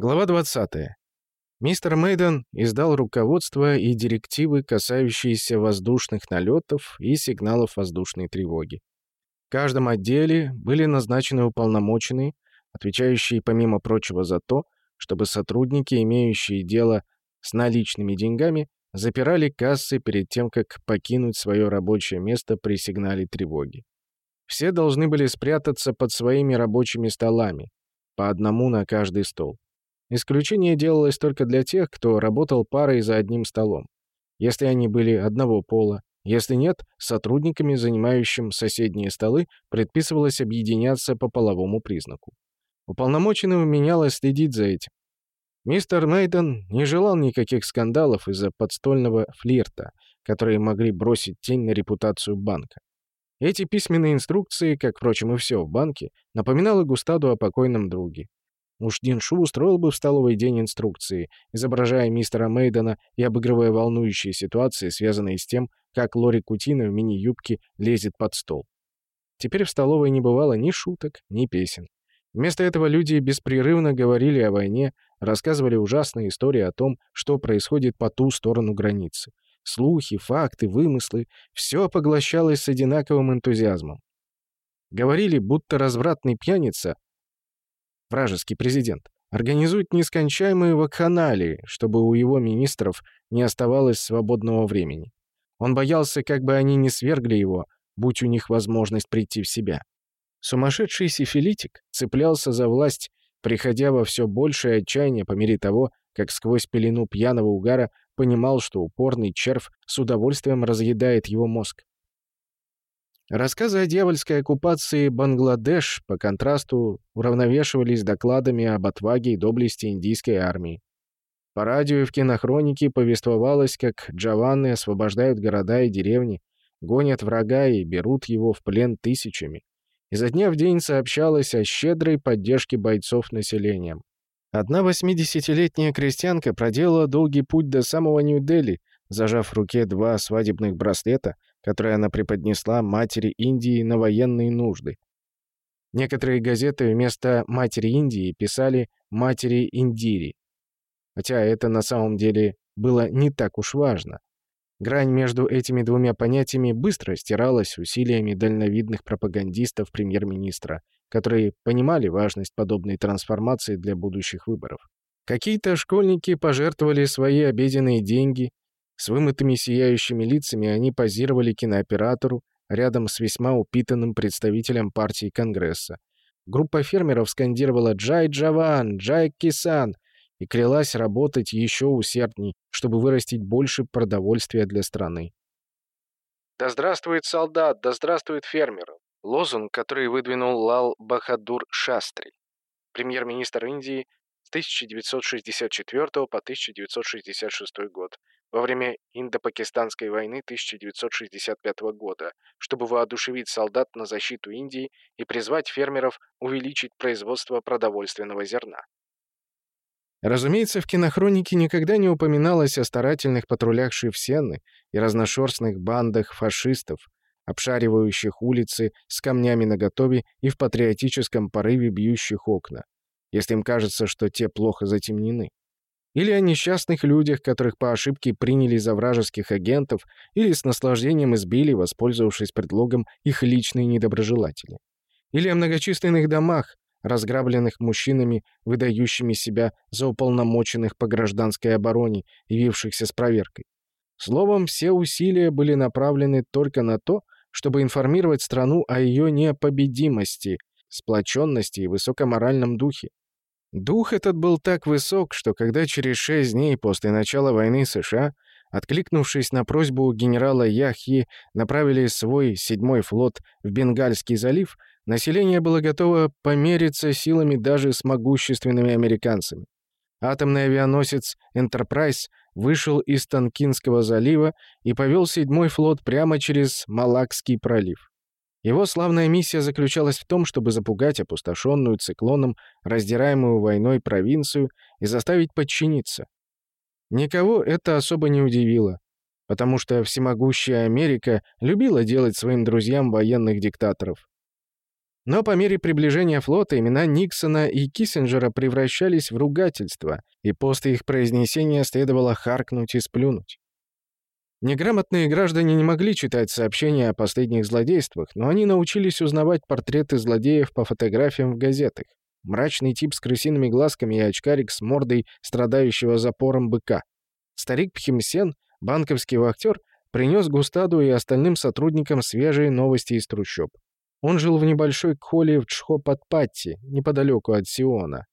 Глава 20. Мистер Мейден издал руководство и директивы, касающиеся воздушных налетов и сигналов воздушной тревоги. В каждом отделе были назначены уполномоченные, отвечающие, помимо прочего, за то, чтобы сотрудники, имеющие дело с наличными деньгами, запирали кассы перед тем, как покинуть свое рабочее место при сигнале тревоги. Все должны были спрятаться под своими рабочими столами, по одному на каждый стол. Исключение делалось только для тех, кто работал парой за одним столом. Если они были одного пола, если нет, сотрудниками, занимающим соседние столы, предписывалось объединяться по половому признаку. Уполномоченным менялось следить за этим. Мистер Мейден не желал никаких скандалов из-за подстольного флирта, которые могли бросить тень на репутацию банка. Эти письменные инструкции, как, впрочем, и все в банке, напоминало Густаду о покойном друге. Уж Диншу устроил бы в столовый день инструкции, изображая мистера Мейдена и обыгрывая волнующие ситуации, связанные с тем, как Лори Кутина в мини-юбке лезет под стол. Теперь в столовой не бывало ни шуток, ни песен. Вместо этого люди беспрерывно говорили о войне, рассказывали ужасные истории о том, что происходит по ту сторону границы. Слухи, факты, вымыслы — все поглощалось с одинаковым энтузиазмом. Говорили, будто развратный пьяница вражеский президент, организует нескончаемые вакханалии, чтобы у его министров не оставалось свободного времени. Он боялся, как бы они не свергли его, будь у них возможность прийти в себя. Сумасшедший сифилитик цеплялся за власть, приходя во все большее отчаяние по мере того, как сквозь пелену пьяного угара понимал, что упорный червь с удовольствием разъедает его мозг. Рассказы о дьявольской оккупации Бангладеш по контрасту уравновешивались докладами об отваге и доблести индийской армии. По радио и в кинохронике повествовалось, как джаваны освобождают города и деревни, гонят врага и берут его в плен тысячами. Изо дня в день сообщалось о щедрой поддержке бойцов населением. Одна 80-летняя крестьянка проделала долгий путь до самого Нью-Дели, зажав в руке два свадебных браслета — которые она преподнесла матери Индии на военные нужды. Некоторые газеты вместо «матери Индии» писали «матери Индири», хотя это на самом деле было не так уж важно. Грань между этими двумя понятиями быстро стиралась усилиями дальновидных пропагандистов премьер-министра, которые понимали важность подобной трансформации для будущих выборов. Какие-то школьники пожертвовали свои обеденные деньги с вымытыми сияющими лицами они позировали кинооператору рядом с весьма упитанным представителем партии Конгресса. Группа фермеров скандировала «Джай Джаван! Джай Кисан!» и клялась работать еще усердней, чтобы вырастить больше продовольствия для страны. «Да здравствует солдат! Да здравствует фермер!» Лозунг, который выдвинул Лал Бахадур Шастри, премьер-министр Индии с 1964 по 1966 год, во время Индо-Пакистанской войны 1965 года, чтобы воодушевить солдат на защиту Индии и призвать фермеров увеличить производство продовольственного зерна. Разумеется, в кинохронике никогда не упоминалось о старательных патрулях Шевсены и разношерстных бандах фашистов, обшаривающих улицы с камнями наготове и в патриотическом порыве бьющих окна, если им кажется, что те плохо затемнены. Или о несчастных людях, которых по ошибке приняли за вражеских агентов или с наслаждением избили, воспользовавшись предлогом их личные недоброжелатели. Или о многочисленных домах, разграбленных мужчинами, выдающими себя за уполномоченных по гражданской обороне, явившихся с проверкой. Словом, все усилия были направлены только на то, чтобы информировать страну о ее непобедимости, сплоченности и высокоморальном духе. Дух этот был так высок, что когда через шесть дней после начала войны США, откликнувшись на просьбу генерала Яхьи, направили свой седьмой флот в Бенгальский залив, население было готово помериться силами даже с могущественными американцами. Атомный авианосец «Энтерпрайз» вышел из Танкинского залива и повел седьмой флот прямо через Малакский пролив. Его славная миссия заключалась в том, чтобы запугать опустошенную циклоном, раздираемую войной провинцию и заставить подчиниться. Никого это особо не удивило, потому что всемогущая Америка любила делать своим друзьям военных диктаторов. Но по мере приближения флота имена Никсона и Киссинджера превращались в ругательство, и после их произнесения следовало харкнуть и сплюнуть. Неграмотные граждане не могли читать сообщения о последних злодействах, но они научились узнавать портреты злодеев по фотографиям в газетах. Мрачный тип с крысиными глазками и очкарик с мордой страдающего запором быка. Старик Пхимсен, банковский вахтер, принес Густаду и остальным сотрудникам свежие новости из трущоб. Он жил в небольшой холле в Чхопатпатти, неподалеку от Сиона.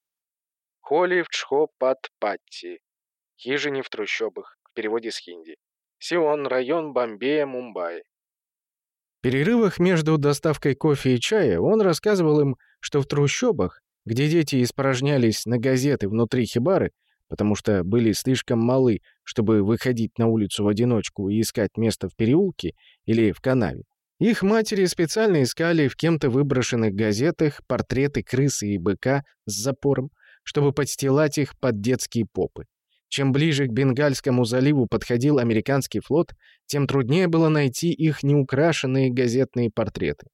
Холле в Чхопатпатти. Хижине в трущобах, в переводе с хинди. Сион, район Бомбея, Мумбаи. В перерывах между доставкой кофе и чая он рассказывал им, что в трущобах, где дети испражнялись на газеты внутри хибары, потому что были слишком малы, чтобы выходить на улицу в одиночку и искать место в переулке или в канаве, их матери специально искали в кем-то выброшенных газетах портреты крысы и быка с запором, чтобы подстилать их под детские попы. Чем ближе к Бенгальскому заливу подходил американский флот, тем труднее было найти их неукрашенные газетные портреты.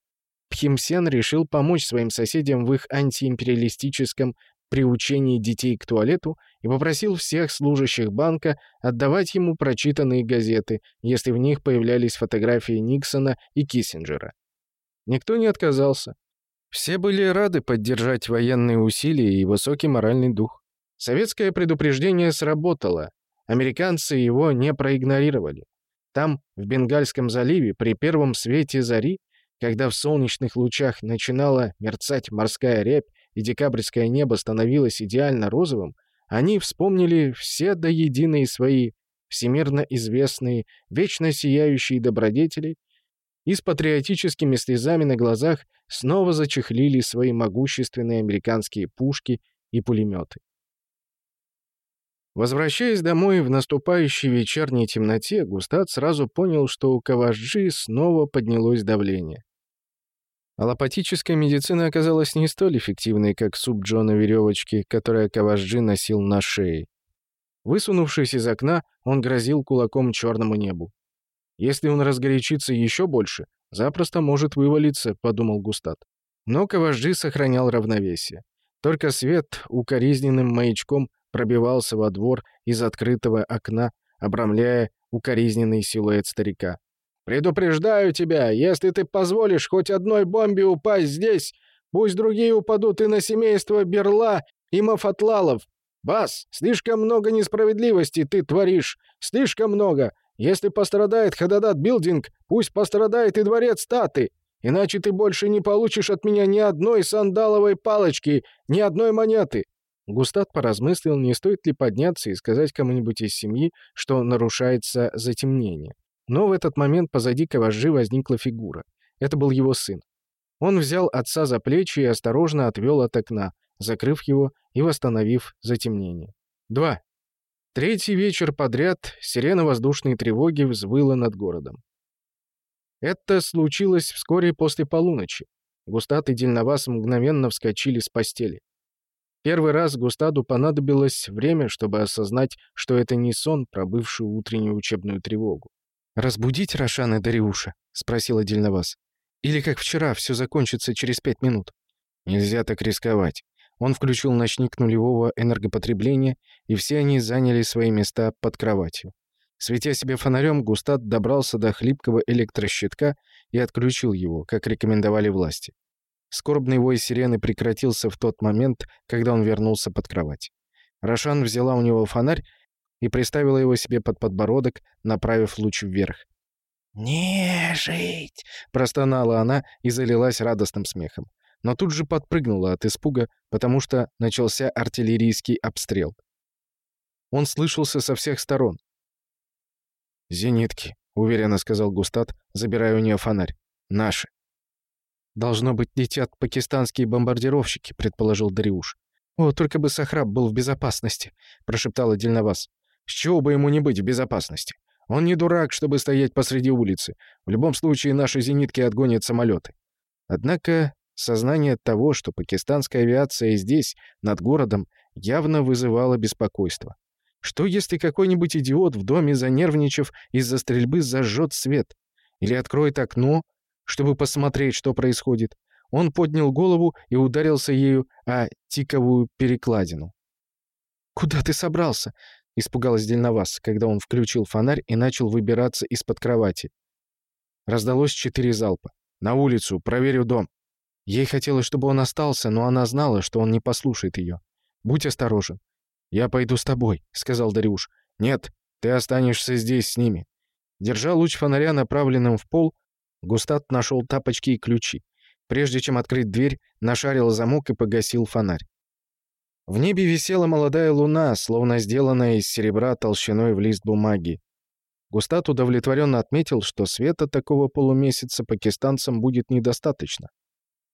Пхимсен решил помочь своим соседям в их антиимпериалистическом приучении детей к туалету и попросил всех служащих банка отдавать ему прочитанные газеты, если в них появлялись фотографии Никсона и Киссинджера. Никто не отказался. Все были рады поддержать военные усилия и высокий моральный дух. Советское предупреждение сработало. Американцы его не проигнорировали. Там, в Бенгальском заливе, при первом свете зари, когда в солнечных лучах начинала мерцать морская рябь, и декабрьское небо становилось идеально розовым, они вспомнили все до единой свои всемирно известные, вечно сияющие добродетели и с патриотическими слезами на глазах снова зачехлили свои могущественные американские пушки и пулеметы. Возвращаясь домой в наступающей вечерней темноте, Густат сразу понял, что у Каваджи снова поднялось давление. Аллопатическая медицина оказалась не столь эффективной, как суп Джона веревочки, которую Каважджи носил на шее. Высунувшись из окна, он грозил кулаком черному небу. «Если он разгорячится еще больше, запросто может вывалиться», — подумал Густат. Но Каважджи сохранял равновесие. Только свет укоризненным маячком пробивался во двор из открытого окна, обрамляя укоризненный силуэт старика. Предупреждаю тебя, если ты позволишь хоть одной бомбе упасть здесь, пусть другие упадут и на семейство Берла и Мафатлалов. Бас, слишком много несправедливости ты творишь, слишком много. Если пострадает Хададат Билдинг, пусть пострадает и дворец Таты, иначе ты больше не получишь от меня ни одной сандаловой палочки, ни одной монеты». Густат поразмыслил, не стоит ли подняться и сказать кому-нибудь из семьи, что нарушается затемнение. Но в этот момент позади Каважи возникла фигура. Это был его сын. Он взял отца за плечи и осторожно отвел от окна, закрыв его и восстановив затемнение. 2. Третий вечер подряд сирена воздушной тревоги взвыла над городом. Это случилось вскоре после полуночи. Густат и Дельновас мгновенно вскочили с постели. Первый раз Густаду понадобилось время, чтобы осознать, что это не сон, пробывший утреннюю учебную тревогу. «Разбудить Рошана и Дариуша?» — спросила Дельновас. «Или, как вчера, все закончится через пять минут?» «Нельзя так рисковать». Он включил ночник нулевого энергопотребления, и все они заняли свои места под кроватью. Светя себе фонарем, Густат добрался до хлипкого электрощитка и отключил его, как рекомендовали власти. Скорбный вой сирены прекратился в тот момент, когда он вернулся под кровать. Рошан взяла у него фонарь и приставила его себе под подбородок, направив луч вверх. «Не жить!» — простонала она и залилась радостным смехом. Но тут же подпрыгнула от испуга, потому что начался артиллерийский обстрел. Он слышался со всех сторон. «Зенитки», — уверенно сказал Густат, забирая у нее фонарь. «Наши». «Должно быть, летят пакистанские бомбардировщики», — предположил Дариуш. «О, только бы Сахраб был в безопасности», — прошептала Дельновас. С чего бы ему не быть в безопасности? Он не дурак, чтобы стоять посреди улицы. В любом случае, наши зенитки отгонят самолеты. Однако сознание того, что пакистанская авиация здесь, над городом, явно вызывало беспокойство. Что если какой-нибудь идиот в доме, занервничав из-за стрельбы, зажжет свет? Или откроет окно, чтобы посмотреть, что происходит? Он поднял голову и ударился ею о тиковую перекладину. «Куда ты собрался?» — испугалась Дельновас, когда он включил фонарь и начал выбираться из-под кровати. Раздалось четыре залпа. «На улицу, проверю дом». Ей хотелось, чтобы он остался, но она знала, что он не послушает ее. «Будь осторожен». «Я пойду с тобой», — сказал Дариуш. «Нет, ты останешься здесь с ними». Держа луч фонаря, направленным в пол, Густат нашел тапочки и ключи. Прежде чем открыть дверь, нашарил замок и погасил фонарь. В небе висела молодая луна, словно сделанная из серебра толщиной в лист бумаги. Густат удовлетворенно отметил, что света такого полумесяца пакистанцам будет недостаточно.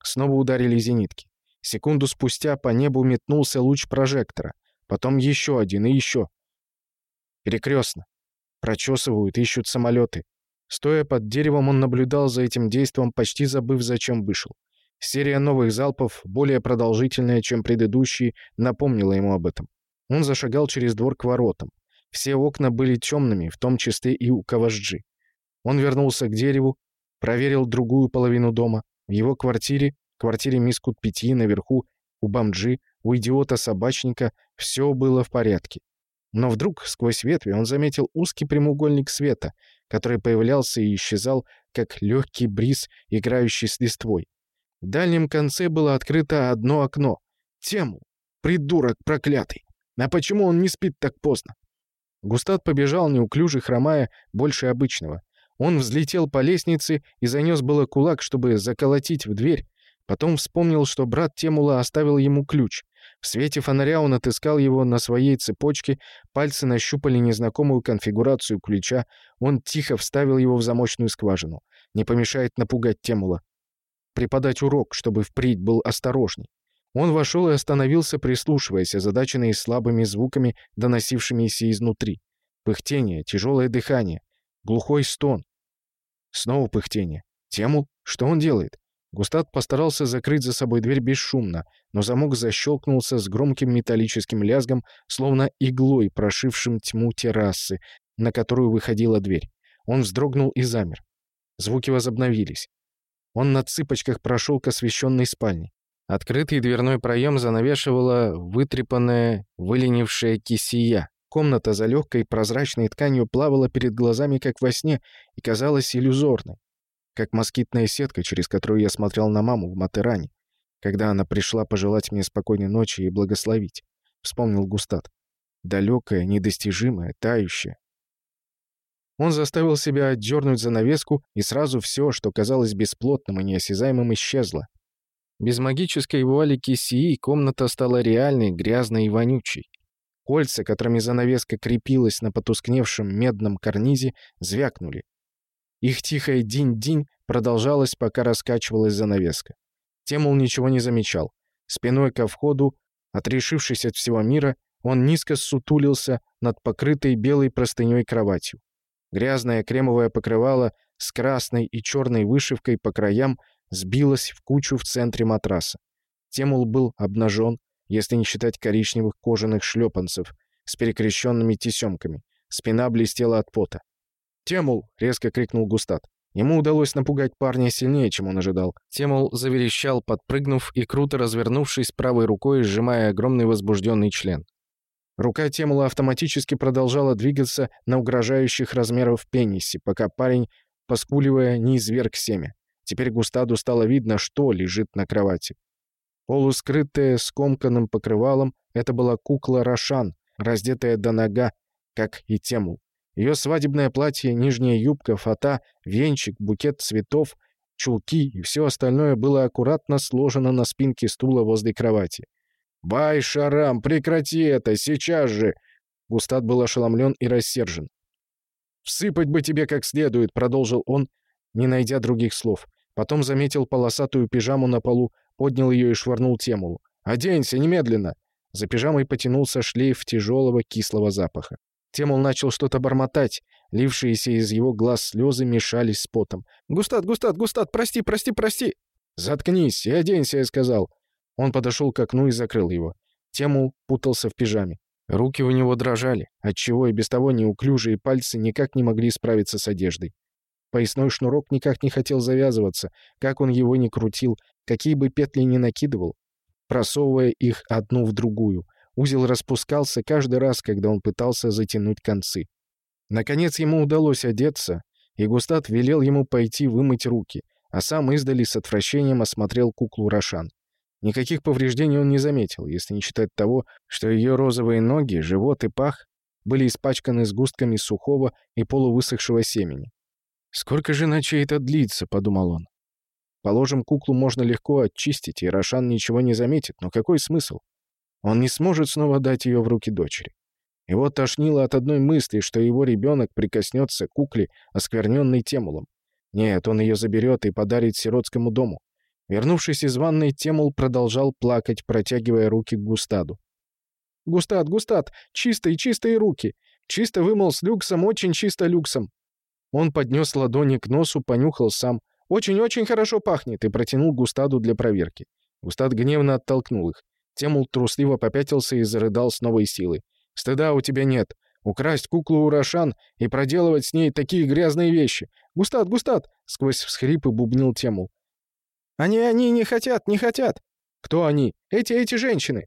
Снова ударили зенитки. Секунду спустя по небу метнулся луч прожектора. Потом еще один и еще. Перекрестно. Прочесывают, ищут самолеты. Стоя под деревом, он наблюдал за этим действом, почти забыв, зачем вышел. Серия новых залпов, более продолжительная, чем предыдущие, напомнила ему об этом. Он зашагал через двор к воротам. Все окна были темными, в том числе и у Каважджи. Он вернулся к дереву, проверил другую половину дома. В его квартире, квартире Мискут Пяти, наверху, у Бамджи, у идиота-собачника, все было в порядке. Но вдруг, сквозь ветви, он заметил узкий прямоугольник света, который появлялся и исчезал, как легкий бриз, играющий с листвой. В дальнем конце было открыто одно окно. Тему. Придурок проклятый. А почему он не спит так поздно? Густат побежал, неуклюже хромая, больше обычного. Он взлетел по лестнице и занес было кулак, чтобы заколотить в дверь. Потом вспомнил, что брат Темула оставил ему ключ. В свете фонаря он отыскал его на своей цепочке, пальцы нащупали незнакомую конфигурацию ключа, он тихо вставил его в замочную скважину. Не помешает напугать Темула. Преподать урок, чтобы впредь был осторожней. Он вошел и остановился, прислушиваясь, озадаченный слабыми звуками, доносившимися изнутри. Пыхтение, тяжелое дыхание, глухой стон. Снова пыхтение. Темул? Что он делает? Густат постарался закрыть за собой дверь бесшумно, но замок защелкнулся с громким металлическим лязгом, словно иглой, прошившим тьму террасы, на которую выходила дверь. Он вздрогнул и замер. Звуки возобновились. Он на цыпочках прошел к освещенной спальне. Открытый дверной проем занавешивала вытрепанная, выленившая кисия. Комната за легкой прозрачной тканью плавала перед глазами, как во сне, и казалась иллюзорной как москитная сетка, через которую я смотрел на маму в Матеране, когда она пришла пожелать мне спокойной ночи и благословить. Вспомнил Густат. Далекая, недостижимая, тающая. Он заставил себя отдернуть занавеску, и сразу все, что казалось бесплотным и неосязаемым, исчезло. Без магической вуали кисии комната стала реальной, грязной и вонючей. Кольца, которыми занавеска крепилась на потускневшем медном карнизе, звякнули. Их тихое динь-динь продолжалось, пока раскачивалась занавеска. Темул ничего не замечал. Спиной ко входу, отрешившись от всего мира, он низко сутулился над покрытой белой простыней кроватью. Грязное кремовое покрывало с красной и черной вышивкой по краям сбилось в кучу в центре матраса. Темул был обнажен, если не считать коричневых кожаных шлепанцев с перекрещенными тесемками. Спина блестела от пота. «Темул!» — резко крикнул Густат. Ему удалось напугать парня сильнее, чем он ожидал. Темул заверещал, подпрыгнув и круто развернувшись правой рукой, сжимая огромный возбужденный член. Рука Темула автоматически продолжала двигаться на угрожающих размеров пенисе, пока парень, поскуливая, не изверг семя. Теперь Густаду стало видно, что лежит на кровати. Полускрытая скомканным покрывалом, это была кукла Рошан, раздетая до нога, как и Темул. Ее свадебное платье, нижняя юбка, фата, венчик, букет цветов, чулки и все остальное было аккуратно сложено на спинке стула возле кровати. «Бай, Шарам, прекрати это, сейчас же!» Густат был ошеломлен и рассержен. «Всыпать бы тебе как следует», — продолжил он, не найдя других слов. Потом заметил полосатую пижаму на полу, поднял ее и швырнул Темулу. «Оденься немедленно!» За пижамой потянулся шлейф тяжелого кислого запаха. Темул начал что-то бормотать. Лившиеся из его глаз слезы мешались с потом. «Густат, Густат, Густат, прости, прости, прости!» «Заткнись и оденься», — я сказал. Он подошел к окну и закрыл его. Темул путался в пижаме. Руки у него дрожали, отчего и без того неуклюжие пальцы никак не могли справиться с одеждой. Поясной шнурок никак не хотел завязываться, как он его ни крутил, какие бы петли ни накидывал, просовывая их одну в другую. Узел распускался каждый раз, когда он пытался затянуть концы. Наконец ему удалось одеться, и Густат велел ему пойти вымыть руки, а сам издали с отвращением осмотрел куклу Рошан. Никаких повреждений он не заметил, если не считать того, что ее розовые ноги, живот и пах были испачканы сгустками сухого и полувысохшего семени. «Сколько же ночей это длится?» — подумал он. Положим, куклу можно легко очистить, и Рошан ничего не заметит, но какой смысл? Он не сможет снова дать ее в руки дочери. Его тошнило от одной мысли, что его ребенок прикоснется к кукле, оскверненной Темулом. Нет, он ее заберет и подарит сиротскому дому. Вернувшись из ванной, Темул продолжал плакать, протягивая руки к Густаду. «Густад, Густад, чистые, чистые руки! Чисто вымыл с люксом, очень чисто люксом!» Он поднес ладони к носу, понюхал сам. «Очень-очень хорошо пахнет!» и протянул Густаду для проверки. Густад гневно оттолкнул их. Темул трусливо попятился и зарыдал с новой силой. «Стыда у тебя нет. Украсть куклу у Рошан и проделывать с ней такие грязные вещи. Густат, Густат!» — сквозь всхрипы бубнил Темул. «Они, они не хотят, не хотят!» «Кто они? Эти, эти женщины!»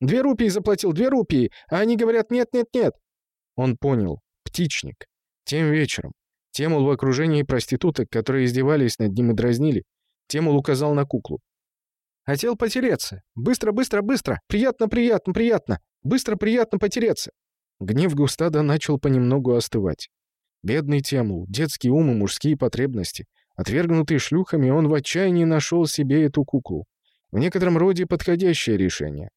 «Две рупии заплатил, две рупии, а они говорят нет, нет, нет!» Он понял. Птичник. Тем вечером. Темул в окружении проституток, которые издевались над ним и дразнили. Темул указал на куклу. «Хотел потереться. Быстро, быстро, быстро! Приятно, приятно, приятно! Быстро, приятно потереться!» Гнев Густада начал понемногу остывать. Бедный Темул, детские ум и мужские потребности. Отвергнутый шлюхами, он в отчаянии нашел себе эту куклу. В некотором роде подходящее решение.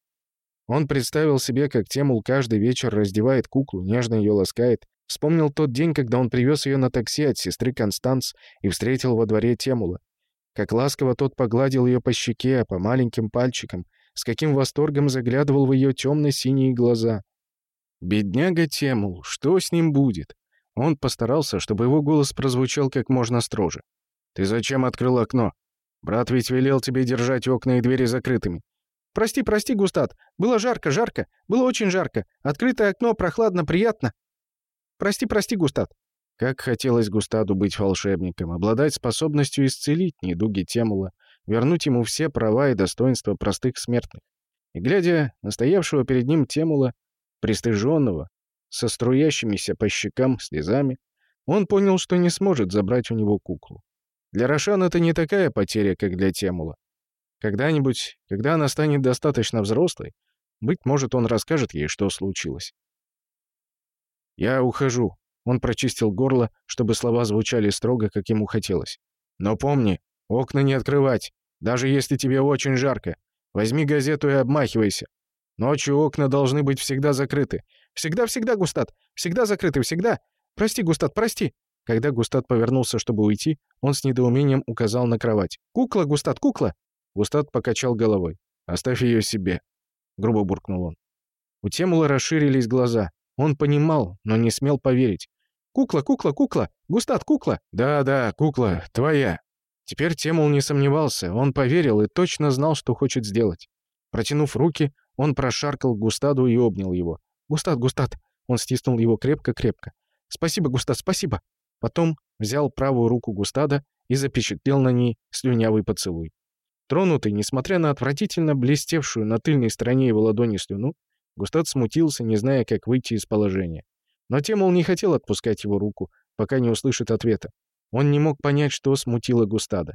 Он представил себе, как Темул каждый вечер раздевает куклу, нежно ее ласкает, Вспомнил тот день, когда он привез ее на такси от сестры Констанс и встретил во дворе Темула. Как ласково тот погладил ее по щеке, по маленьким пальчикам, с каким восторгом заглядывал в ее темно-синие глаза. Бедняга Темул, что с ним будет? Он постарался, чтобы его голос прозвучал как можно строже. «Ты зачем открыл окно? Брат ведь велел тебе держать окна и двери закрытыми». «Прости, прости, Густат. Было жарко, жарко. Было очень жарко. Открытое окно, прохладно, приятно. Прости, прости, Густат». Как хотелось Густаду быть волшебником, обладать способностью исцелить недуги Темула, вернуть ему все права и достоинства простых смертных. И глядя на стоявшего перед ним Темула, пристыженного, со струящимися по щекам слезами, он понял, что не сможет забрать у него куклу. Для Рошан это не такая потеря, как для Темула. Когда-нибудь, когда она станет достаточно взрослой, быть может, он расскажет ей, что случилось. «Я ухожу». Он прочистил горло, чтобы слова звучали строго, как ему хотелось. «Но помни, окна не открывать, даже если тебе очень жарко. Возьми газету и обмахивайся. Ночью окна должны быть всегда закрыты. Всегда-всегда, Густат. Всегда закрыты, всегда. Прости, Густат, прости». Когда Густат повернулся, чтобы уйти, он с недоумением указал на кровать. «Кукла, Густат, кукла!» Густат покачал головой. «Оставь ее себе», — грубо буркнул он. У Темула расширились глаза. Он понимал, но не смел поверить. «Кукла, кукла, кукла! Густат, кукла!» «Да-да, кукла, твоя!» Теперь Темул не сомневался, он поверил и точно знал, что хочет сделать. Протянув руки, он прошаркал Густаду и обнял его. «Густат, Густат!» Он стиснул его крепко-крепко. «Спасибо, Густат, спасибо!» Потом взял правую руку Густада и запечатлел на ней слюнявый поцелуй. Тронутый, несмотря на отвратительно блестевшую на тыльной стороне его ладони слюну, Густат смутился, не зная, как выйти из положения. Но Темул не хотел отпускать его руку, пока не услышит ответа. Он не мог понять, что смутило Густада.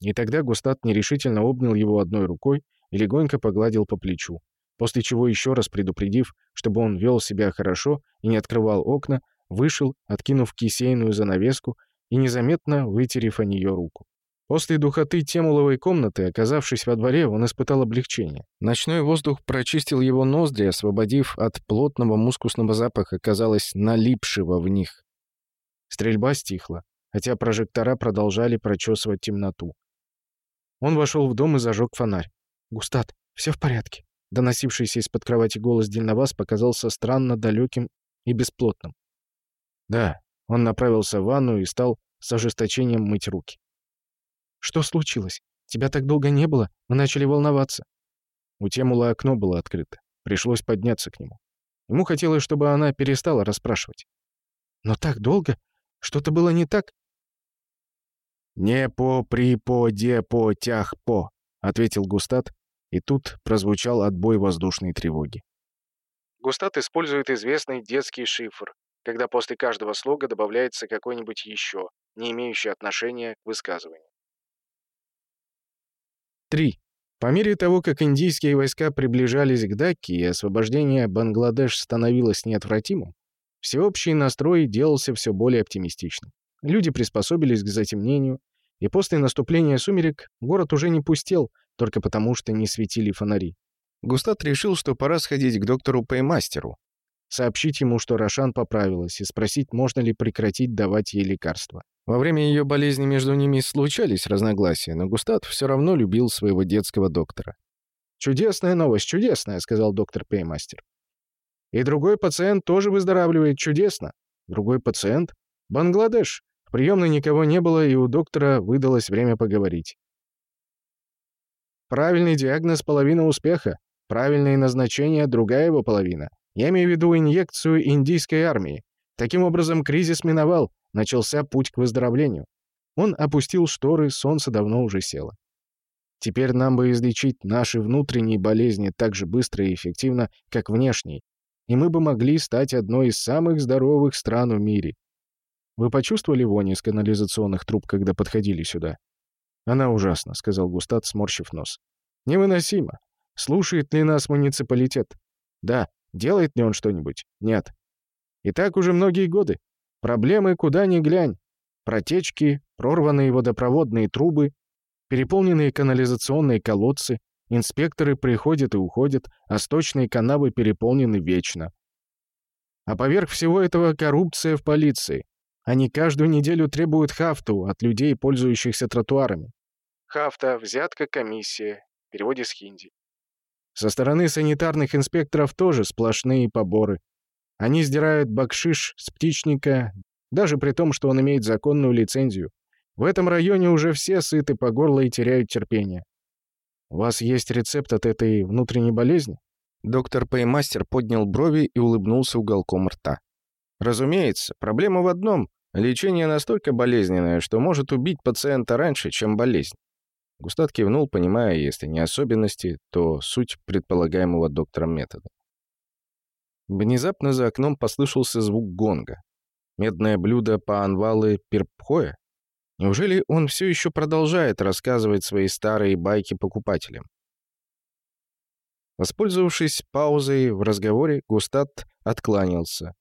И тогда Густат нерешительно обнял его одной рукой и легонько погладил по плечу, после чего еще раз предупредив, чтобы он вел себя хорошо и не открывал окна, вышел, откинув кисейную занавеску и незаметно вытерев о нее руку. После духоты Темуловой комнаты, оказавшись во дворе, он испытал облегчение. Ночной воздух прочистил его ноздри, освободив от плотного мускусного запаха, казалось, налипшего в них. Стрельба стихла, хотя прожектора продолжали прочесывать темноту. Он вошел в дом и зажег фонарь. «Густат, все в порядке?» Доносившийся из-под кровати голос Дельновас показался странно далеким и бесплотным. «Да». Он направился в ванну и стал с ожесточением мыть руки. Что случилось? Тебя так долго не было, мы начали волноваться». У Темула окно было открыто. Пришлось подняться к нему. Ему хотелось, чтобы она перестала расспрашивать. «Но так долго? Что-то было не так?» «Не по при по де по тях по», — ответил Густат, и тут прозвучал отбой воздушной тревоги. Густат использует известный детский шифр, когда после каждого слога добавляется какой-нибудь еще, не имеющий отношения к высказыванию. 3. По мере того, как индийские войска приближались к Дакке и освобождение Бангладеш становилось неотвратимым, всеобщий настрой делался все более оптимистичным. Люди приспособились к затемнению, и после наступления сумерек город уже не пустел, только потому что не светили фонари. Густат решил, что пора сходить к доктору Пеймастеру, сообщить ему, что Рошан поправилась, и спросить, можно ли прекратить давать ей лекарства. Во время ее болезни между ними случались разногласия, но Густат все равно любил своего детского доктора. «Чудесная новость, чудесная», — сказал доктор Пеймастер. «И другой пациент тоже выздоравливает чудесно. Другой пациент? Бангладеш. В приемной никого не было, и у доктора выдалось время поговорить. Правильный диагноз — половина успеха. Правильное назначение — другая его половина. Я имею в виду инъекцию индийской армии. Таким образом, кризис миновал, начался путь к выздоровлению. Он опустил шторы, солнце давно уже село. Теперь нам бы излечить наши внутренние болезни так же быстро и эффективно, как внешние, и мы бы могли стать одной из самых здоровых стран в мире. Вы почувствовали вонь из канализационных труб, когда подходили сюда? Она ужасна, сказал Густат, сморщив нос. Невыносимо. Слушает ли нас муниципалитет? Да. Делает ли он что-нибудь? Нет. И так уже многие годы. Проблемы куда ни глянь. Протечки, прорванные водопроводные трубы, переполненные канализационные колодцы, инспекторы приходят и уходят, а сточные канавы переполнены вечно. А поверх всего этого коррупция в полиции. Они каждую неделю требуют хафту от людей, пользующихся тротуарами. Хафта, взятка, комиссия. Переводе с хинди. Со стороны санитарных инспекторов тоже сплошные поборы. Они сдирают бакшиш с птичника, даже при том, что он имеет законную лицензию. В этом районе уже все сыты по горло и теряют терпение. У вас есть рецепт от этой внутренней болезни? Доктор Пеймастер поднял брови и улыбнулся уголком рта. Разумеется, проблема в одном. Лечение настолько болезненное, что может убить пациента раньше, чем болезнь. Густат кивнул, понимая, если не особенности, то суть предполагаемого доктором метода. Внезапно за окном послышался звук гонга. Медное блюдо по анвалы Пирпхоя? Неужели он все еще продолжает рассказывать свои старые байки покупателям? Воспользовавшись паузой в разговоре, Густат откланялся.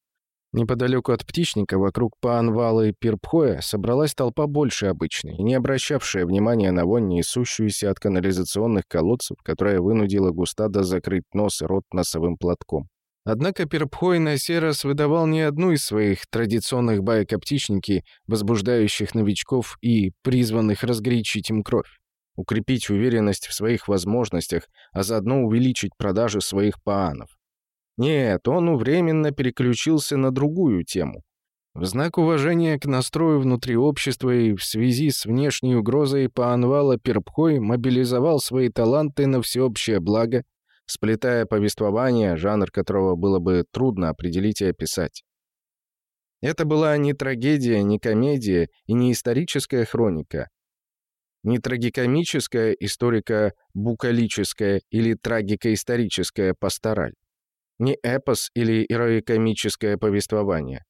Неподалеку от птичника, вокруг Паанвала и Пирпхоя, собралась толпа больше обычной, не обращавшая внимания на вонь, несущуюся от канализационных колодцев, которая вынудила Густада закрыть нос и рот носовым платком. Однако Перпхой на сей раз выдавал не одну из своих традиционных баек о птичнике, возбуждающих новичков и призванных разгорячить им кровь, укрепить уверенность в своих возможностях, а заодно увеличить продажи своих паанов. Нет, он временно переключился на другую тему. В знак уважения к настрою внутри общества и в связи с внешней угрозой Паанвала Перпхой мобилизовал свои таланты на всеобщее благо сплетая повествование, жанр которого было бы трудно определить и описать. Это была не трагедия, не комедия и не историческая хроника, не трагикомическая историко-букалическая или трагико-историческая пастораль, не эпос или ироикомическое повествование,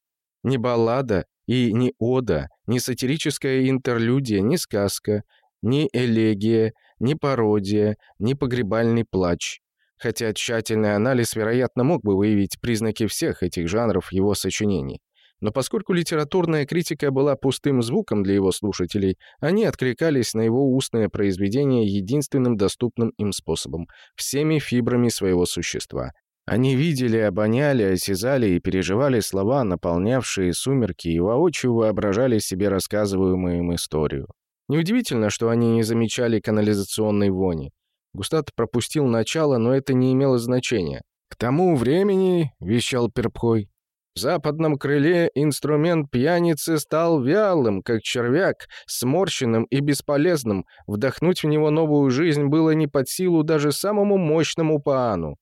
не баллада и не ода, не сатирическая интерлюдия, не сказка, не элегия, не пародия, не погребальный плач, хотя тщательный анализ, вероятно, мог бы выявить признаки всех этих жанров его сочинений. Но поскольку литературная критика была пустым звуком для его слушателей, они откликались на его устное произведение единственным доступным им способом — всеми фибрами своего существа. Они видели, обоняли, осязали и переживали слова, наполнявшие сумерки, и воочию воображали себе рассказываемую им историю. Неудивительно, что они не замечали канализационной вони. Густат пропустил начало, но это не имело значения. «К тому времени», — вещал Перпхой, «в западном крыле инструмент пьяницы стал вялым, как червяк, сморщенным и бесполезным. Вдохнуть в него новую жизнь было не под силу даже самому мощному паану.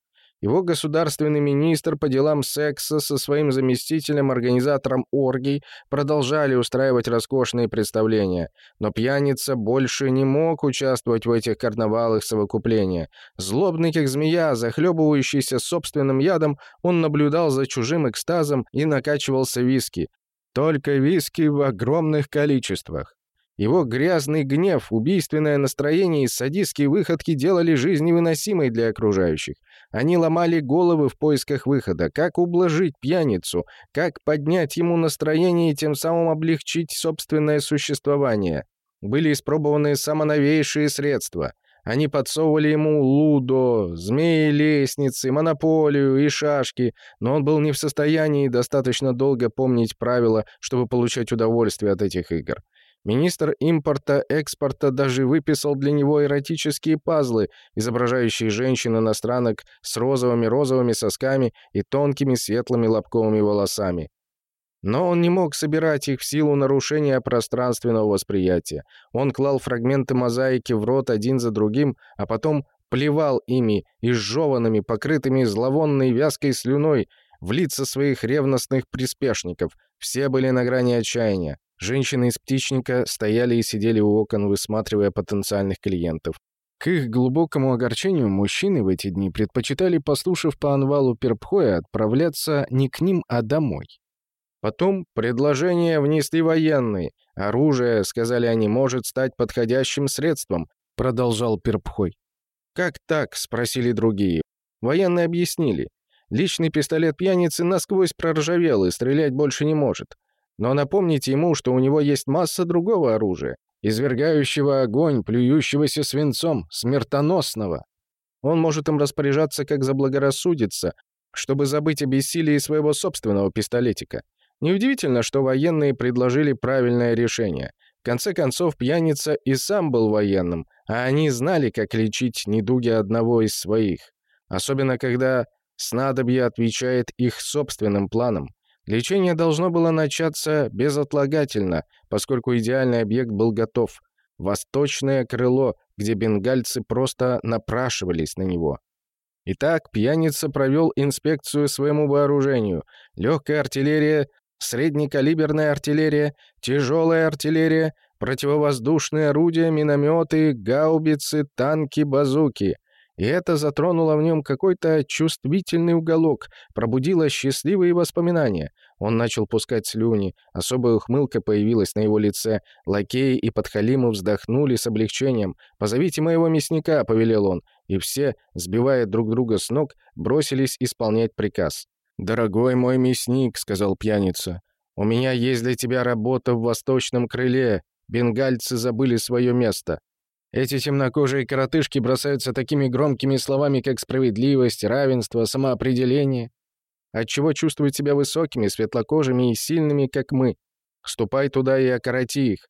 Его государственный министр по делам секса со своим заместителем-организатором оргий продолжали устраивать роскошные представления, но пьяница больше не мог участвовать в этих карнавалах совокупления. Злобный как змея, захлебывающийся собственным ядом, он наблюдал за чужим экстазом и накачивался виски. Только виски в огромных количествах. Его грязный гнев, убийственное настроение и садистские выходки делали жизнь невыносимой для окружающих. Они ломали головы в поисках выхода, как ублажить пьяницу, как поднять ему настроение и тем самым облегчить собственное существование. Были испробованы самоновейшие средства. Они подсовывали ему лудо, змеи-лестницы, монополию и шашки, но он был не в состоянии достаточно долго помнить правила, чтобы получать удовольствие от этих игр. Министр импорта-экспорта даже выписал для него эротические пазлы, изображающие женщин-иностранок с розовыми-розовыми сосками и тонкими светлыми лобковыми волосами. Но он не мог собирать их в силу нарушения пространственного восприятия. Он клал фрагменты мозаики в рот один за другим, а потом плевал ими, изжеванными, покрытыми зловонной вязкой слюной, в лица своих ревностных приспешников. Все были на грани отчаяния. Женщины из птичника стояли и сидели у окон, высматривая потенциальных клиентов. К их глубокому огорчению мужчины в эти дни предпочитали, послушав по анвалу Перпхоя, отправляться не к ним, а домой. Потом предложение внесли военные. Оружие, сказали они, может стать подходящим средством, продолжал Перпхой. «Как так?» — спросили другие. Военные объяснили. Личный пистолет пьяницы насквозь проржавел и стрелять больше не может. Но напомните ему, что у него есть масса другого оружия, извергающего огонь, плюющегося свинцом, смертоносного. Он может им распоряжаться, как заблагорассудится, чтобы забыть о бессилии своего собственного пистолетика. Неудивительно, что военные предложили правильное решение. В конце концов, пьяница и сам был военным, а они знали, как лечить недуги одного из своих. Особенно, когда снадобье отвечает их собственным планам. Лечение должно было начаться безотлагательно, поскольку идеальный объект был готов. Восточное крыло, где бенгальцы просто напрашивались на него. Итак, пьяница провел инспекцию своему вооружению. Легкая артиллерия, среднекалиберная артиллерия, тяжелая артиллерия, противовоздушные орудия, минометы, гаубицы, танки, базуки. И это затронуло в нем какой-то чувствительный уголок, пробудило счастливые воспоминания. Он начал пускать слюни, особая ухмылка появилась на его лице. Лакеи и подхалимы вздохнули с облегчением. «Позовите моего мясника», — повелел он. И все, сбивая друг друга с ног, бросились исполнять приказ. «Дорогой мой мясник», — сказал пьяница, — «у меня есть для тебя работа в восточном крыле. Бенгальцы забыли свое место. Эти темнокожие коротышки бросаются такими громкими словами, как справедливость, равенство, самоопределение. Отчего чувствуют себя высокими, светлокожими и сильными, как мы. Ступай туда и окороти их.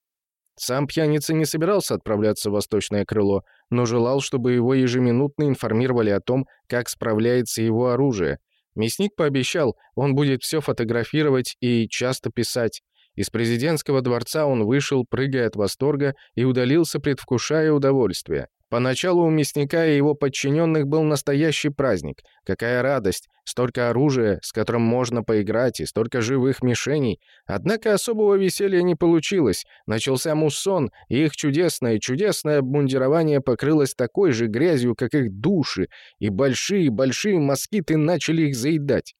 Сам пьяница не собирался отправляться в восточное крыло, но желал, чтобы его ежеминутно информировали о том, как справляется его оружие. Мясник пообещал, он будет все фотографировать и часто писать. Из президентского дворца он вышел, прыгая от восторга, и удалился, предвкушая удовольствие. Поначалу у мясника и его подчиненных был настоящий праздник. Какая радость! Столько оружия, с которым можно поиграть, и столько живых мишеней. Однако особого веселья не получилось. Начался муссон, и их чудесное, чудесное обмундирование покрылось такой же грязью, как их души, и большие-большие москиты начали их заедать.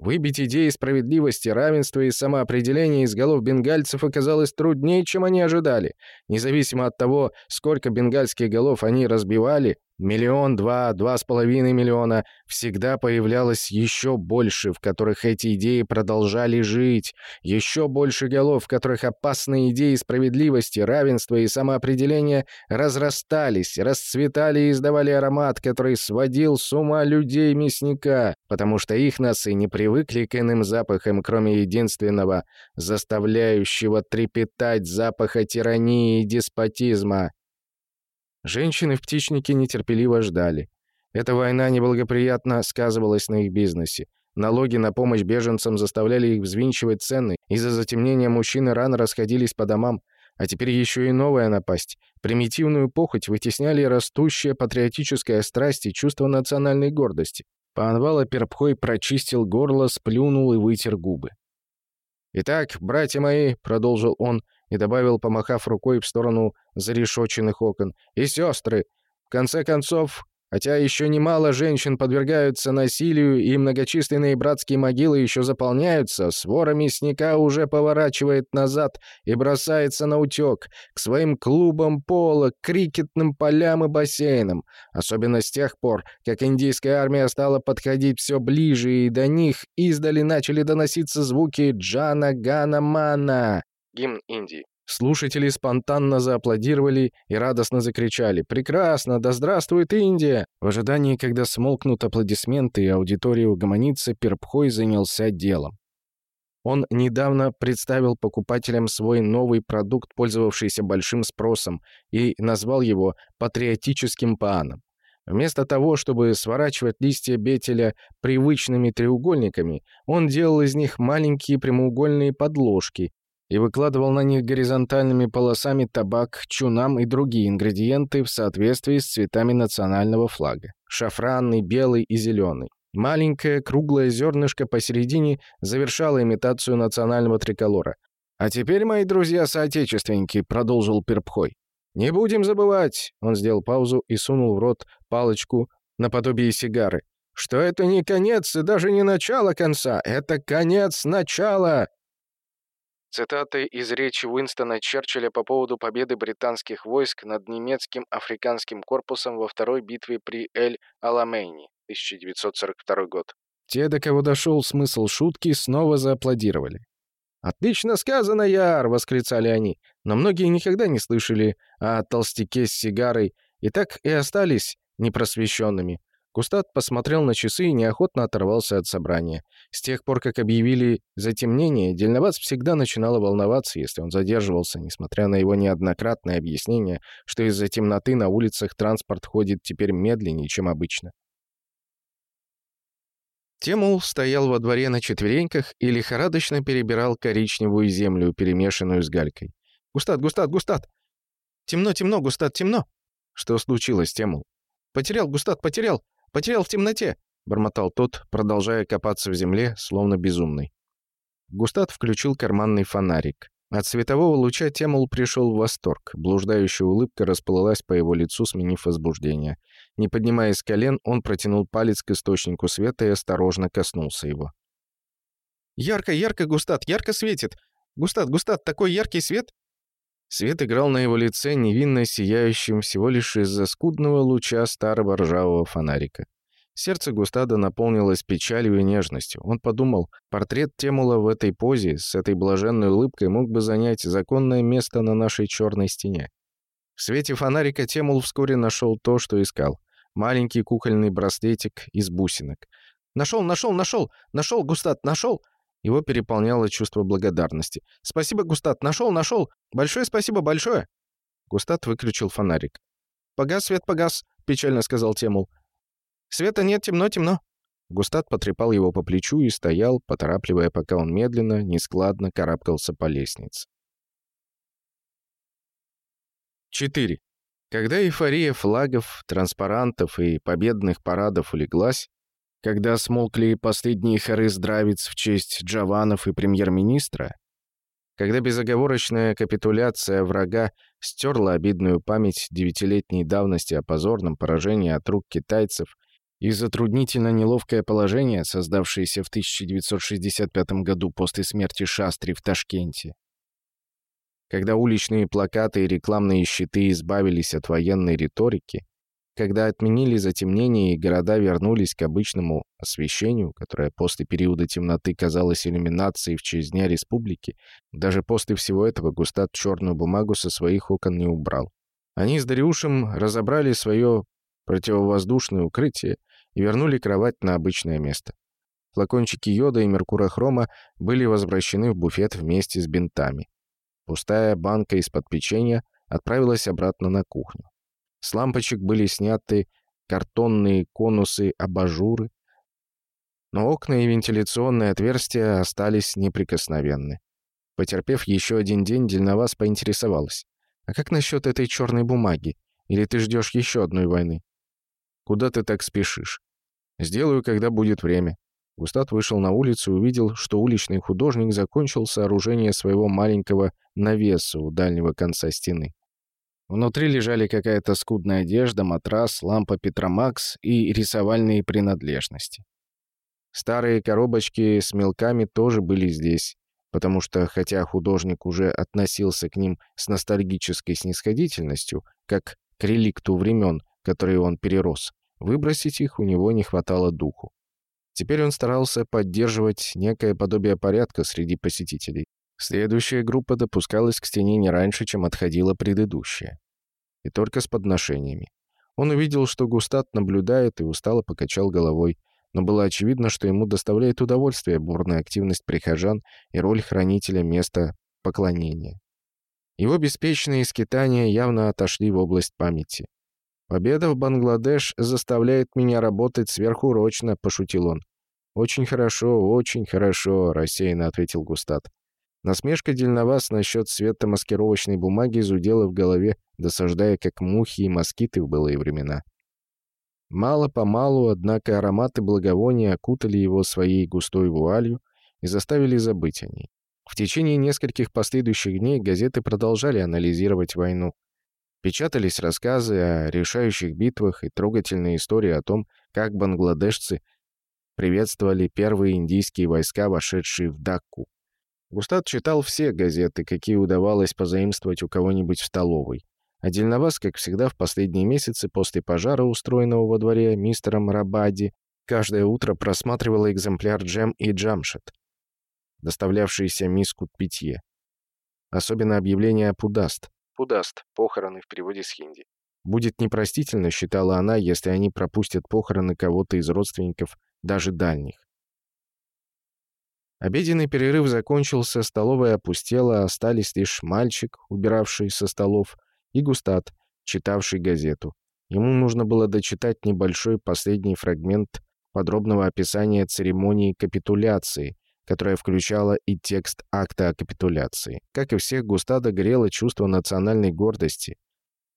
Выбить идеи справедливости, равенства и самоопределения из голов бенгальцев оказалось труднее, чем они ожидали. Независимо от того, сколько бенгальских голов они разбивали, Миллион, два, два с половиной миллиона. Всегда появлялось еще больше, в которых эти идеи продолжали жить. Еще больше голов, в которых опасные идеи справедливости, равенства и самоопределения разрастались, расцветали и издавали аромат, который сводил с ума людей мясника, потому что их носы не привыкли к иным запахам, кроме единственного, заставляющего трепетать запаха тирании и деспотизма. Женщины в птичнике нетерпеливо ждали. Эта война неблагоприятно сказывалась на их бизнесе. Налоги на помощь беженцам заставляли их взвинчивать цены. Из-за затемнения мужчины рано расходились по домам. А теперь еще и новая напасть. Примитивную похоть вытесняли растущая патриотическая страсть и чувство национальной гордости. Панвала Перпхой прочистил горло, сплюнул и вытер губы. «Итак, братья мои», — продолжил он и добавил, помахав рукой в сторону зарешоченных окон, — «и сестры, в конце концов, Хотя еще немало женщин подвергаются насилию, и многочисленные братские могилы еще заполняются, свора мясника уже поворачивает назад и бросается на утек, к своим клубам пола, крикетным полям и бассейнам. Особенно с тех пор, как индийская армия стала подходить все ближе, и до них издали начали доноситься звуки «Джана Гана Мана» — гимн Индии. Слушатели спонтанно зааплодировали и радостно закричали «Прекрасно! Да здравствует Индия!» В ожидании, когда смолкнут аплодисменты и аудитория угомонится, Перпхой занялся делом. Он недавно представил покупателям свой новый продукт, пользовавшийся большим спросом, и назвал его «патриотическим пааном». Вместо того, чтобы сворачивать листья бетеля привычными треугольниками, он делал из них маленькие прямоугольные подложки, и выкладывал на них горизонтальными полосами табак, чунам и другие ингредиенты в соответствии с цветами национального флага — шафранный, белый и зеленый. Маленькое круглое зернышко посередине завершало имитацию национального триколора. «А теперь, мои друзья-соотечественники», — продолжил Перпхой, — «не будем забывать», — он сделал паузу и сунул в рот палочку наподобие сигары, «что это не конец и даже не начало конца, это конец начала!» Цитаты из речи Уинстона Черчилля по поводу победы британских войск над немецким африканским корпусом во второй битве при Эль-Аламейне, 1942 год. Те, до кого дошел смысл шутки, снова зааплодировали. «Отлично сказано, Яр!» — восклицали они. Но многие никогда не слышали о толстяке с сигарой и так и остались непросвещенными. Кустат посмотрел на часы и неохотно оторвался от собрания. С тех пор, как объявили затемнение, Дельновац всегда начинало волноваться, если он задерживался, несмотря на его неоднократное объяснение, что из-за темноты на улицах транспорт ходит теперь медленнее, чем обычно. Темул стоял во дворе на четвереньках и лихорадочно перебирал коричневую землю, перемешанную с галькой. «Густат, Густат, Густат! Темно, темно, Густат, темно!» «Что случилось, Темул?» «Потерял, Густат, потерял! Потерял в темноте!» — бормотал тот, продолжая копаться в земле, словно безумный. Густат включил карманный фонарик. От светового луча Темул пришел в восторг. Блуждающая улыбка расплылась по его лицу, сменив возбуждение. Не поднимаясь с колен, он протянул палец к источнику света и осторожно коснулся его. «Ярко, ярко, Густат, ярко светит! Густат, Густат, такой яркий свет!» Свет играл на его лице, невинно сияющим всего лишь из-за скудного луча старого ржавого фонарика. Сердце Густада наполнилось печалью и нежностью. Он подумал, портрет Темула в этой позе, с этой блаженной улыбкой, мог бы занять законное место на нашей черной стене. В свете фонарика Темул вскоре нашел то, что искал. Маленький кукольный браслетик из бусинок. «Нашел, нашел, нашел! Нашел, Густад, нашел!» Его переполняло чувство благодарности. «Спасибо, Густат, нашел, нашел! Большое спасибо, большое!» Густат выключил фонарик. «Погас свет, погас», — печально сказал Темул. «Света нет, темно, темно». Густат потрепал его по плечу и стоял, поторапливая, пока он медленно, нескладно карабкался по лестнице. 4. Когда эйфория флагов, транспарантов и победных парадов улеглась, когда смолкли последние хоры здравиц в честь Джаванов и премьер-министра, когда безоговорочная капитуляция врага стерла обидную память девятилетней давности о позорном поражении от рук китайцев и затруднительно неловкое положение, создавшееся в 1965 году после смерти Шастри в Ташкенте. Когда уличные плакаты и рекламные щиты избавились от военной риторики, когда отменили затемнение и города вернулись к обычному освещению, которое после периода темноты казалось иллюминацией в честь Дня Республики, даже после всего этого Густат черную бумагу со своих окон не убрал. Они с Дариушем разобрали свое противовоздушное укрытие и вернули кровать на обычное место. Флакончики йода и меркурохрома были возвращены в буфет вместе с бинтами. Пустая банка из-под печенья отправилась обратно на кухню. С лампочек были сняты картонные конусы абажуры, но окна и вентиляционные отверстия остались неприкосновенны. Потерпев еще один день, Дельновас поинтересовалась. «А как насчет этой черной бумаги? Или ты ждешь еще одной войны?» «Куда ты так спешишь?» «Сделаю, когда будет время». Густат вышел на улицу и увидел, что уличный художник закончил сооружение своего маленького навеса у дальнего конца стены. Внутри лежали какая-то скудная одежда, матрас, лампа Петромакс и рисовальные принадлежности. Старые коробочки с мелками тоже были здесь, потому что, хотя художник уже относился к ним с ностальгической снисходительностью, как к реликту времен, которые он перерос, выбросить их у него не хватало духу. Теперь он старался поддерживать некое подобие порядка среди посетителей. Следующая группа допускалась к стене не раньше, чем отходила предыдущая. И только с подношениями. Он увидел, что Густат наблюдает и устало покачал головой, но было очевидно, что ему доставляет удовольствие бурная активность прихожан и роль хранителя места поклонения. Его беспечные скитания явно отошли в область памяти. «Победа в Бангладеш заставляет меня работать сверхурочно», — пошутил он. «Очень хорошо, очень хорошо», — рассеянно ответил Густат. Насмешка дельновас насчет светомаскировочной бумаги зудела в голове, досаждая как мухи и москиты в былые времена. Мало-помалу, однако, ароматы благовония окутали его своей густой вуалью и заставили забыть о ней. В течение нескольких последующих дней газеты продолжали анализировать войну. Печатались рассказы о решающих битвах и трогательные истории о том, как бангладешцы приветствовали первые индийские войска, вошедшие в Дакку. Густат читал все газеты, какие удавалось позаимствовать у кого-нибудь в столовой. А Дельновас, как всегда, в последние месяцы после пожара, устроенного во дворе мистером Рабади, каждое утро просматривала экземпляр Джем и Джамшет, доставлявшиеся миску питье. Особенно объявление Пудаст. Пудаст — похороны в переводе с хинди. Будет непростительно, считала она, если они пропустят похороны кого-то из родственников, даже дальних. Обеденный перерыв закончился, столовая опустела, остались лишь мальчик, убиравший со столов, и Густат, читавший газету. Ему нужно было дочитать небольшой последний фрагмент подробного описания церемонии капитуляции, которая включала и текст акта о капитуляции. Как и всех, Густада горело чувство национальной гордости.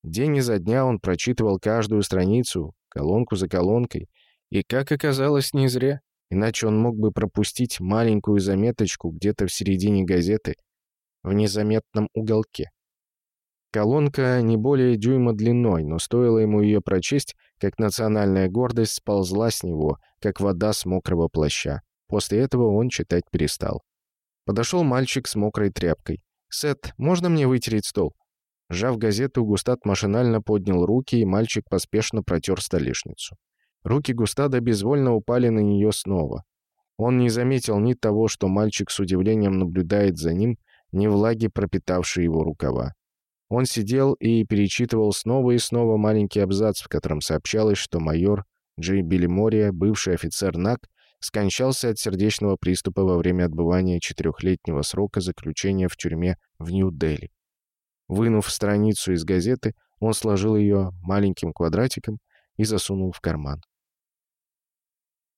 День изо дня он прочитывал каждую страницу, колонку за колонкой, и, как оказалось, не зря, иначе он мог бы пропустить маленькую заметочку где-то в середине газеты, в незаметном уголке. Колонка не более дюйма длиной, но стоило ему ее прочесть, как национальная гордость сползла с него, как вода с мокрого плаща. После этого он читать перестал. Подошел мальчик с мокрой тряпкой. «Сет, можно мне вытереть стол?» Сжав газету, Густат машинально поднял руки, и мальчик поспешно протер столешницу. Руки Густада безвольно упали на нее снова. Он не заметил ни того, что мальчик с удивлением наблюдает за ним, ни влаги, пропитавшей его рукава. Он сидел и перечитывал снова и снова маленький абзац, в котором сообщалось, что майор Джей Беллимория, бывший офицер НАК, скончался от сердечного приступа во время отбывания четырехлетнего срока заключения в тюрьме в Нью-Дели. Вынув страницу из газеты, он сложил ее маленьким квадратиком и засунул в карман.